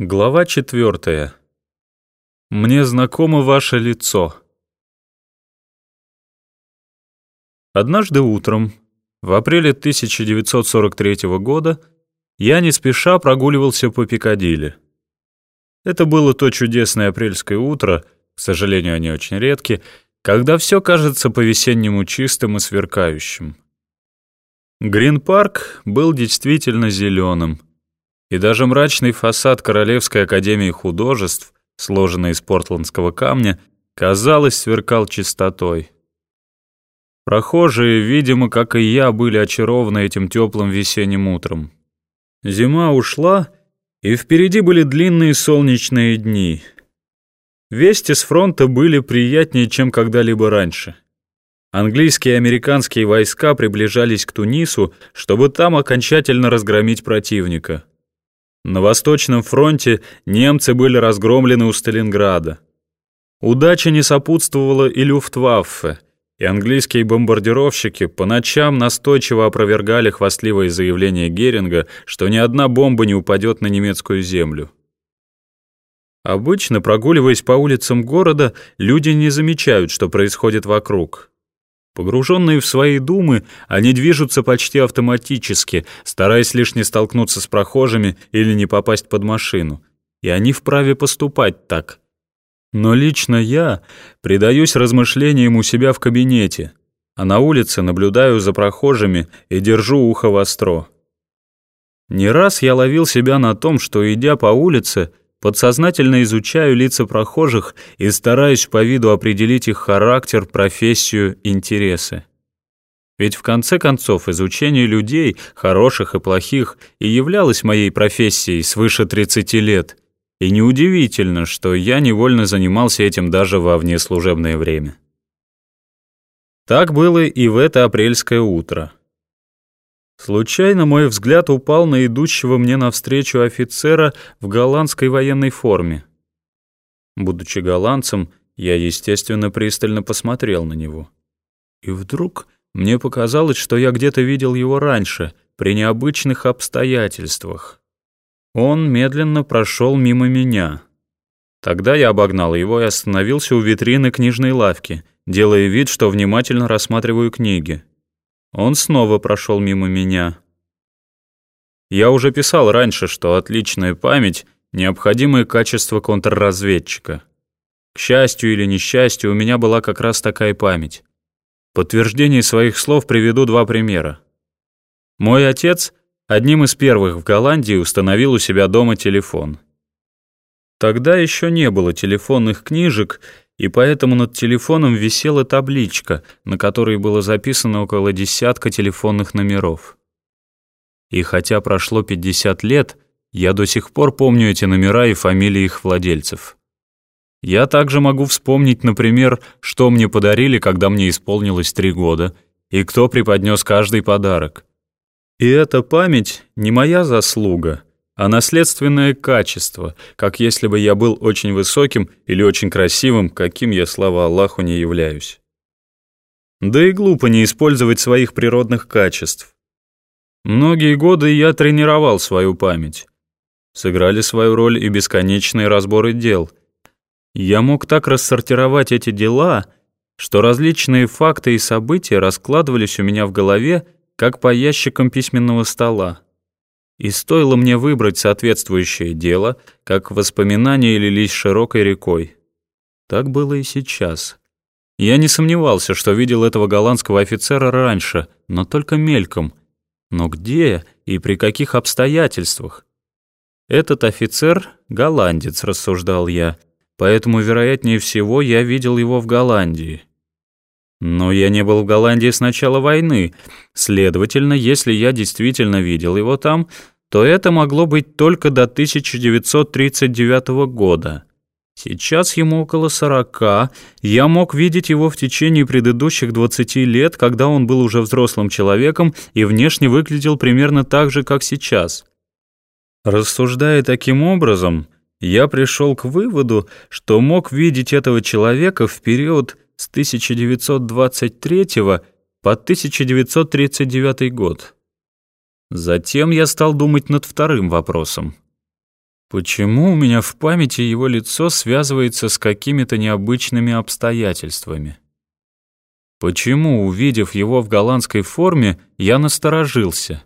Глава четвертая. Мне знакомо ваше лицо. Однажды утром, в апреле 1943 года, я не спеша прогуливался по Пикадилли. Это было то чудесное апрельское утро, к сожалению, они очень редки, когда все кажется по-весеннему чистым и сверкающим. Грин-парк был действительно зеленым — и даже мрачный фасад Королевской академии художеств, сложенный из портландского камня, казалось, сверкал чистотой. Прохожие, видимо, как и я, были очарованы этим теплым весенним утром. Зима ушла, и впереди были длинные солнечные дни. Вести с фронта были приятнее, чем когда-либо раньше. Английские и американские войска приближались к Тунису, чтобы там окончательно разгромить противника. На Восточном фронте немцы были разгромлены у Сталинграда. Удача не сопутствовала и Люфтваффе, и английские бомбардировщики по ночам настойчиво опровергали хвастливое заявление Геринга, что ни одна бомба не упадет на немецкую землю. Обычно, прогуливаясь по улицам города, люди не замечают, что происходит вокруг. Погруженные в свои думы, они движутся почти автоматически, стараясь лишь не столкнуться с прохожими или не попасть под машину. И они вправе поступать так. Но лично я предаюсь размышлениям у себя в кабинете, а на улице наблюдаю за прохожими и держу ухо востро. Не раз я ловил себя на том, что, идя по улице, Подсознательно изучаю лица прохожих и стараюсь по виду определить их характер, профессию, интересы. Ведь в конце концов изучение людей, хороших и плохих, и являлось моей профессией свыше 30 лет. И неудивительно, что я невольно занимался этим даже во внеслужебное время. Так было и в это апрельское утро. Случайно мой взгляд упал на идущего мне навстречу офицера в голландской военной форме. Будучи голландцем, я, естественно, пристально посмотрел на него. И вдруг мне показалось, что я где-то видел его раньше, при необычных обстоятельствах. Он медленно прошел мимо меня. Тогда я обогнал его и остановился у витрины книжной лавки, делая вид, что внимательно рассматриваю книги. Он снова прошел мимо меня. Я уже писал раньше, что отличная память — необходимое качество контрразведчика. К счастью или несчастью, у меня была как раз такая память. В подтверждение своих слов приведу два примера. Мой отец одним из первых в Голландии установил у себя дома телефон. Тогда еще не было телефонных книжек, и поэтому над телефоном висела табличка, на которой было записано около десятка телефонных номеров. И хотя прошло 50 лет, я до сих пор помню эти номера и фамилии их владельцев. Я также могу вспомнить, например, что мне подарили, когда мне исполнилось три года, и кто преподнес каждый подарок. И эта память не моя заслуга — а наследственное качество, как если бы я был очень высоким или очень красивым, каким я, слава Аллаху, не являюсь. Да и глупо не использовать своих природных качеств. Многие годы я тренировал свою память. Сыграли свою роль и бесконечные разборы дел. Я мог так рассортировать эти дела, что различные факты и события раскладывались у меня в голове, как по ящикам письменного стола. И стоило мне выбрать соответствующее дело, как воспоминания лились широкой рекой. Так было и сейчас. Я не сомневался, что видел этого голландского офицера раньше, но только мельком. Но где и при каких обстоятельствах? Этот офицер — голландец, рассуждал я, поэтому, вероятнее всего, я видел его в Голландии. Но я не был в Голландии с начала войны. Следовательно, если я действительно видел его там, то это могло быть только до 1939 года. Сейчас ему около 40, я мог видеть его в течение предыдущих 20 лет, когда он был уже взрослым человеком и внешне выглядел примерно так же, как сейчас. Рассуждая таким образом, я пришел к выводу, что мог видеть этого человека в период с 1923 по 1939 год. Затем я стал думать над вторым вопросом. Почему у меня в памяти его лицо связывается с какими-то необычными обстоятельствами? Почему, увидев его в голландской форме, я насторожился?